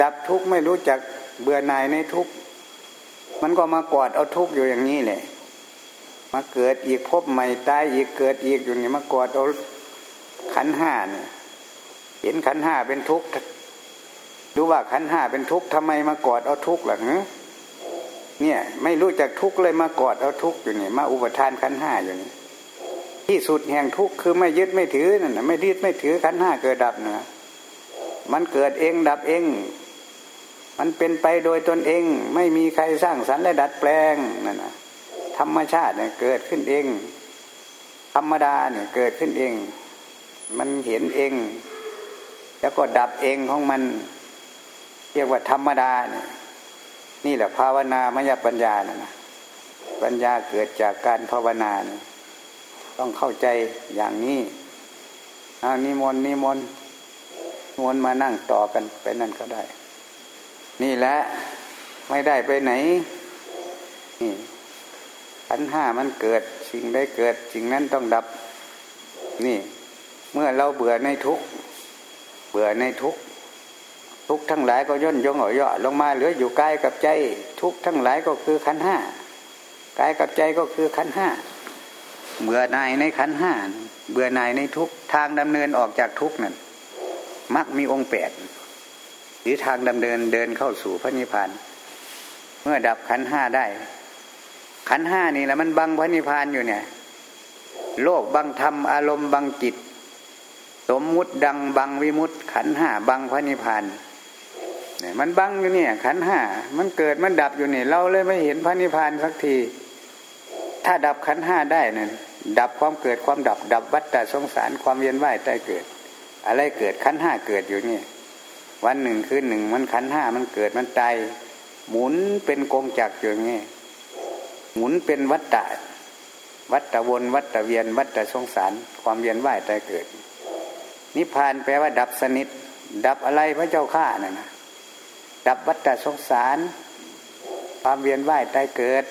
ดับทุกข์ไม่รู้จักเบื่อหน่ายในทุกข์มันก็มากอดเอาทุกข์อยู่อย่างนี้แหละ มาเกิดอีกพบใหม่ตายอีกเกิดอีกอยู่นี่มากอดเอาขันห้าเนี่ยเห็นขันห้าเป็นทุกข์รู้ว่าขันห้าเป็นทุกข์ทำไมมากอดเอาทุกข์ล่ะเนเนี่ย ไม่รู้จักทุกข์เลยมากอดเอาทุกข์อยู่นี่มาอุปทานขันห้าอยู่นี่ที่สุดแห่งทุกข์คือไม่ยึดไม่ถือนั่นไม่ยึดไม่ถือขันห้าเกิดดับนะมันเกิดเองดับเอง มันเป็นไปโดยตนเอง ไม่มีใครสร้างสรรค์และดัดแปลงนั่นนะ ธรรมชาติเนี่ยเกิดขึ้นเอง ธรรมดาเนี่ยเกิดขึ้นเอง มันเห็นเอง แล้วก็ดับเองของมัน เรียกว่าธรรมดาเนี่ยนี่แหละภาวนามยปัญญานะนะปัญญาเกิดจากการภาวนาเนี่ยต้องเข้าใจอย่างนี้เอานิมนต์นิมนต์มนมานั่งต่อกันไปนั่นก็ได้ นี่แหละไม่ได้ไปไหนนี่ ขันห้ามันเกิดสิ่งได้เกิดสิ่งนั้นต้องดับ นี่ เมื่อเราเบื่อในทุกเบื่อในทุกทุกทั้งหลายก็ย่นยงอ่อยลงมาเหลืออยู่กายกับใจ ทุกทั้งหลายก็คือขันห้ากายกับใจก็คือขันห้าเบื่อนายในขันห้าเบื่อนายในทุกทางดำเนินออกจากทุกนั่นมักมีองค์แปดหรือทางดำเนินเดินเข้าสู่พระนิพพานเมื่อดับขันห้าได้ ขันห้านี่แหละมันบังพระนิพพานอยู่เนี่ย โลกบังธรรมอารมณ์บังจิต สมมุติดังบังวิมุตขันห้าบังพระนิพพานเนี่ยมันบังอยู่เนี่ย ขันห้ามันเกิดมันดับอยู่เนี่ยเราเลยไม่เห็นพระนิพพานสักที ถ้าดับขันห้าได้นั่นดับความเกิดความดับ ดับวัฏฏะสงสารความเวียนว่ายตายเกิด อะไรเกิดขันห้าเกิดอยู่นี่วันหนึ่งคืนหนึ่งมันขันห้ามันเกิดมันตายหมุนเป็นกงจักรอยู่นี่ หมุนเป็นวัฏฏะวัฏฏะวน วัฏฏะเวียน วัฏฏะสงสาร ความเวียนว่ายตายเกิด นิพพานแปลว่า ดับสนิท ดับอะไรพระเจ้าข้าน่ะนะดับวัฏฏะสงสาร ความเวียนว่ายตายเกิด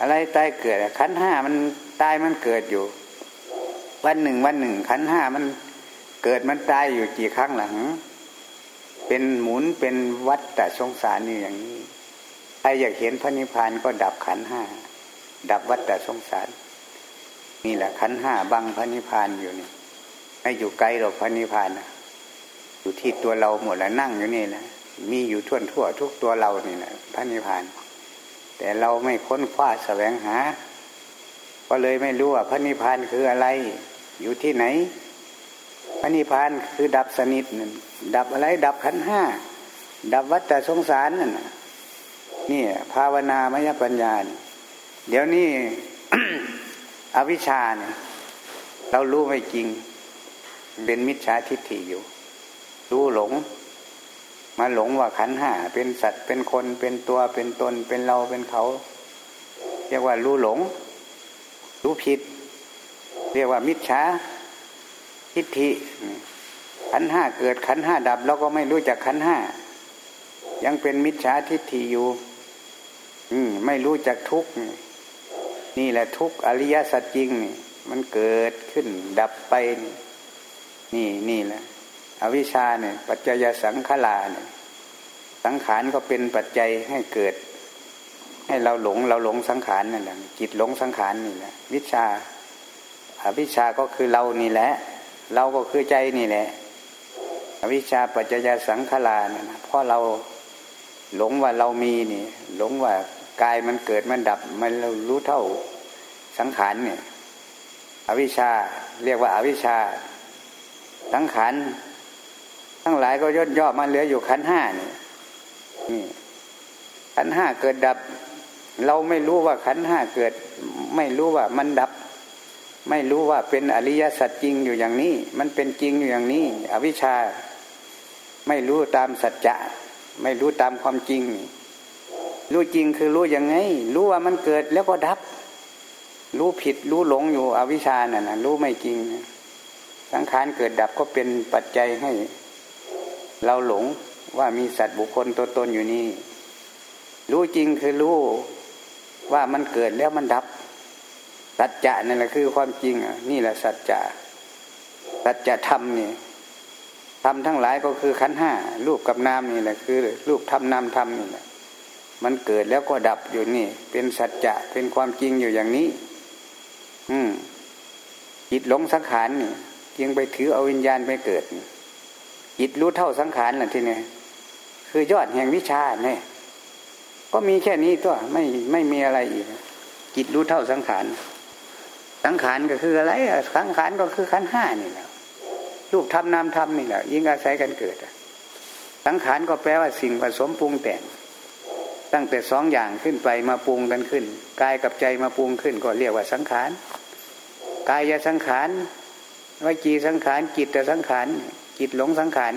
อะไรตายเกิดขันห้ามันตายมันเกิดอยู่ วันหนึ่งวันหนึ่งขันห้ามันเกิดมันตายอยู่กี่ครั้งหลัง เป็นหมุนเป็นวัฏแต่สงสารนี่อย่างนี้ ใครอยากเห็นพระนิพพานก็ดับขันห้า ดับวัฏแต่สงสารนี่แหละขันห้าบังพระนิพพานอยู่นี่ไม่อยู่ไกลหรอกพระนิพพานนะอยู่ที่ตัวเราหมดแล้วนั่งอยู่นี่แหละมีอยู่ทั่วทั่วทุกตัวเรานี่แหละพระนิพพาน แต่เราไม่ค้นคว้าแสวงหา ก็เลยไม่รู้ว่าพระนิพพานคืออะไร อยู่ที่ไหน พระนิพพานคือดับสนิทนั่นดับอะไร ดับขันห้าดับวัฏสงสารนั่นนี่ นี่ภาวนามยปัญญาเดี๋ยวนี้อวิชชาเนี่ยเรารู้ไม่จริง เป็นมิจฉาทิฏฐิอยู่ รู้หลง มาหลงว่าขันห้าเป็นสัตว์เป็นคนเป็นตัวเป็นตนเป็นเราเป็นเขา เรียกว่ารู้หลง รู้ผิด เรียกว่ามิจฉาทิฏฐิขันห้าเกิดขันห้าดับเราก็ไม่รู้จักขันห้ายังเป็นมิจฉาทิฏฐิอยู่ อืมไม่รู้จักทุกนี่แหละทุกอริยสัจจริงนี่มันเกิดขึ้นดับไป นี่นี่แหละอวิชชาเนี่ย ปัจจัยสังขารเนี่ยสังขารก็เป็นปัจจัยให้เกิด ให้เราหลงเราหลงสังขารนั่นแหละจิตหลงสังขารนี่แหละวิชาอวิชาก็คือเรานี่แหละ เราก็คือใจนี่แหละ อวิชชาปัจจยสังขารนนะเพราะเราหลงว่าเรามีนี่ หลงว่า กายมันเกิดมันดับมันเรารู้เท่าสังขารเนี่ยอวิชชาเรียกว่าอาวิชชา สังขารทั้งหลายก็ย่นย่อมาเหลืออยู่ขันห้านี่นี่ขันห้าเกิดดับ เราไม่รู้ว่าขันห้าเกิด ไม่รู้ว่ามันดับ ไม่รู้ว่าเป็นอริยสัจจริงอยู่อย่างนี้ มันเป็นจริงอยู่อย่างนี้ อวิชชา ไม่รู้ตามสัจจะ ไม่รู้ตามความจริง รู้จริงคือรู้ยังไง รู้ว่ามันเกิดแล้วก็ดับ รู้ผิดรู้หลงอยู่อวิชชาน่ะนะรู้ไม่จริง สังขารเกิดดับก็เป็นปัจจัยให้ เราหลงว่ามีสัตว์บุคคลตัวตนอยู่นี่ รู้จริงคือรู้ว่ามันเกิดแล้วมันดับ สัจจะนี่แหละคือความจริงอะนี่แหละสัจจะสัจจะธรรมนี่ธรรมทั้งหลายก็คือขันห้ารูปกับนามนี่แหละคือรูปธรรมนามธรรมนี่แหละ มันเกิดแล้วก็ดับอยู่นี่ เป็นสัจจะเป็นความจริงอยู่อย่างนี้ อืมจิตหลงสังขารนี่ยังไปถือเอาวิญญาณไปเกิดจิตรู้เท่าสังขารล่ะที่นี่คือยอดแห่งวิชาเนี่ยก็มีแค่นี้ตัวไม่ไม่มีอะไรอีกจิตรู้เท่าสังขารสังขารก็คืออะไรสังขารก็คือขันห้านี่แหละรูปธรรมนามธรรมนี่แหละยิ่งอาศัยกันเกิดสังขารก็แปลว่าสิ่งผสมปรุงแต่ง ตั้งแต่สองอย่างขึ้นไปมาปรุงกันขึ้นกายกับใจมาปรุงขึ้นก็เรียกว่าสังขารกายสังขารวิจีสังขารจิตสังขารจิตหลงสังขาร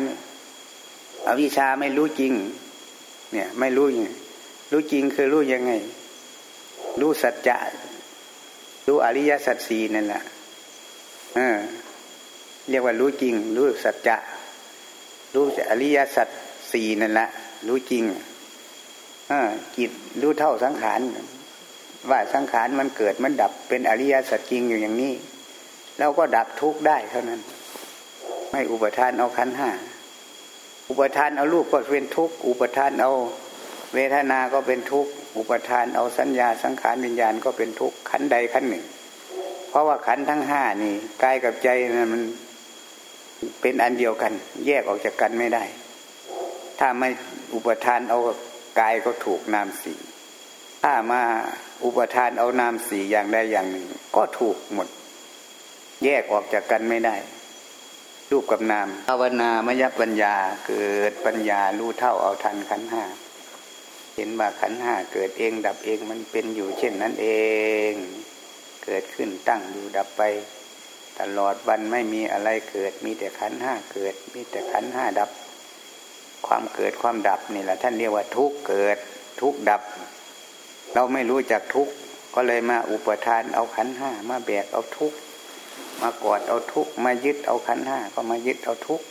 อวิชาไม่รู้จริง เนี่ยไม่รู้ยังรู้จริงคือรู้ยังไง รู้สัจจะรู้อริยสัจสีนั่นแหละเออเรียกว่ารู้จริง รู้สัจจะรู้อริยสัจสี่นั่นแหละรู้จริง จิตรู้เท่าสังขารว่าสังขารมันเกิดมันดับเป็นอริยสัจจริงอยู่อย่างนี้เราก็ดับทุกข์ได้เท่านั้น ไม่อุปทานเอาขันห้าอุปทานเอารูปก็เป็นทุกข์อุปทานเอา เวทนา ก็เป็นทุกข์อุปทานเอาสัญญาสังขารวิญญาณก็เป็นทุกข์ขันใดขันหนึ่ง เพราะว่าขันทั้งห้านี่กายกับใจนะมันเป็นอันเดียวกัน แยกออกจากกันไม่ได้ ถ้าไม่อุปทานเอา กายก็ถูกนามสีถ้ามาอุปทานเอานามสีอย่างใดอย่างหนึ่ง ก็ถูกหมด แยกออกจากกันไม่ได้ รูปกับนามภาวนามยปัญญาเกิดปัญญารู้เท่าเอาทันขันห้าเห็นว่าขันห้าเกิดเองดับเองมันเป็นอยู่เช่นนั้นเอง เกิดขึ้นตั้งอยู่ดับไป ตลอดวันไม่มีอะไรเกิดมีแต่ขันห้าเกิด มีแต่ขันห้าดับ ความเกิดความดับนี่แหละ ท่านเรียกว่าทุกเกิดทุกดับ เราไม่รู้จักทุกก็เลยมาอุปทานเอาขันห้ามาแบกเอาทุกมากอดเอาทุกมายึดเอาขันห้าก็มายึดเอาทุก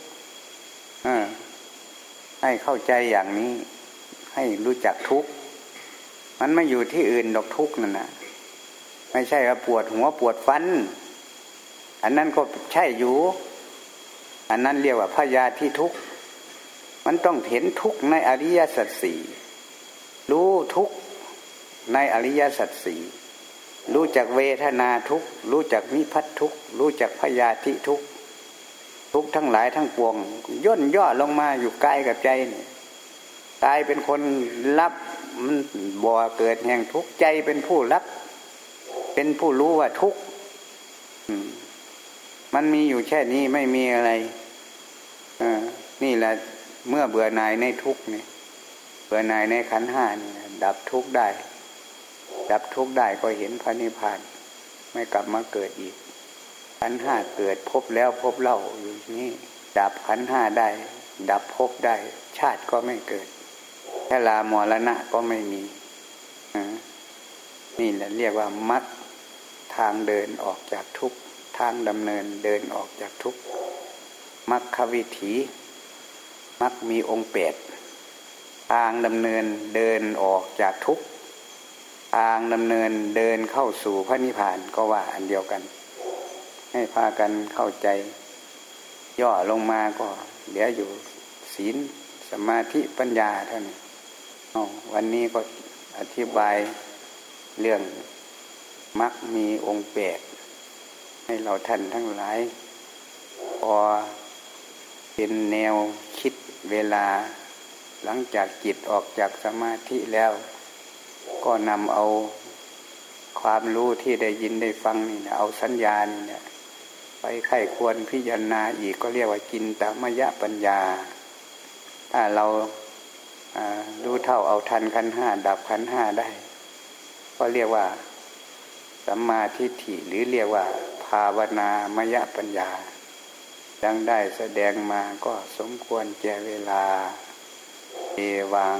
ให้เข้าใจอย่างนี้ ให้รู้จักทุกมันไม่อยู่ที่อื่นดอกทุกนั่นนะไม่ใช่ว่าปวดหัวปวดฟัน อันนั้นก็ใช่อยู่ อันนั้นเรียกว่าพยาที่ทุกข์ มันต้องเห็นทุกข์ในอริยสัจสี่รู้ทุกข์ในอริยสัจสี่รู้จักเวทนาทุกข์รู้จักมิพัททุกข์รู้จักพยาธิทุกข์ทุกทั้งหลายทั้งปวง ย่นย่อลงมาอยู่ใกล้กับใจนี่กายเป็นคนรับมันบ่อเกิดแห่งทุกข์ใจเป็นผู้รับ เป็นผู้รู้ว่าทุกข์มันมีอยู่แค่นี้ไม่มีอะไรอ่านี่แหละ เมื่อเบื่อหน่ายในทุกเนี่ยเบื่อหน่ายในขันห้านี่ดับทุกได้ ดับทุกได้ก็เห็นพระนิพพาน ไม่กลับมาเกิดอีก ขันห้าเกิดพบแล้วพบเล่าอยู่นี่ดับขันห้าได้ ดับพบได้ ชาติก็ไม่เกิดชลามรณะก็ไม่มีนี่แหละเรียกว่ามัดทางเดินออกจากทุกทางดำเนินเดินออกจากทุกมัคควิถี มักมีองค์แปดทางดำเนินเดินออกจากทุกทางดำเนินเดินเข้าสู่พระนิพพานก็ว่าอันเดียวกัน ให้พากันเข้าใจ ย่อลงมาก็เหลืออยู่ศีลสมาธิปัญญาเท่านี้วันนี้ก็อธิบายเรื่องมักมีองค์แปดให้เราท่านทั้งหลายพอ เป็นแนวคิดเวลา หลังจากจิตออกจากสมาธิแล้ว ก็นำเอาความรู้ที่ได้ยินได้ฟังนี่นะเอาสัญญาณเนี่ยไปไข้ควรพิจารณาอีกก็เรียกว่าจินตามยะปัญญา ถ้าเรารู้เท่าเอาทันขันห้าดับขันห้าได้ ก็เรียกว่าสัมมาทิฏฐิหรือเรียกว่า ภาวนามยะปัญญา ทั้งได้แสดงมาก็สมควรแก่เวลาเอวัง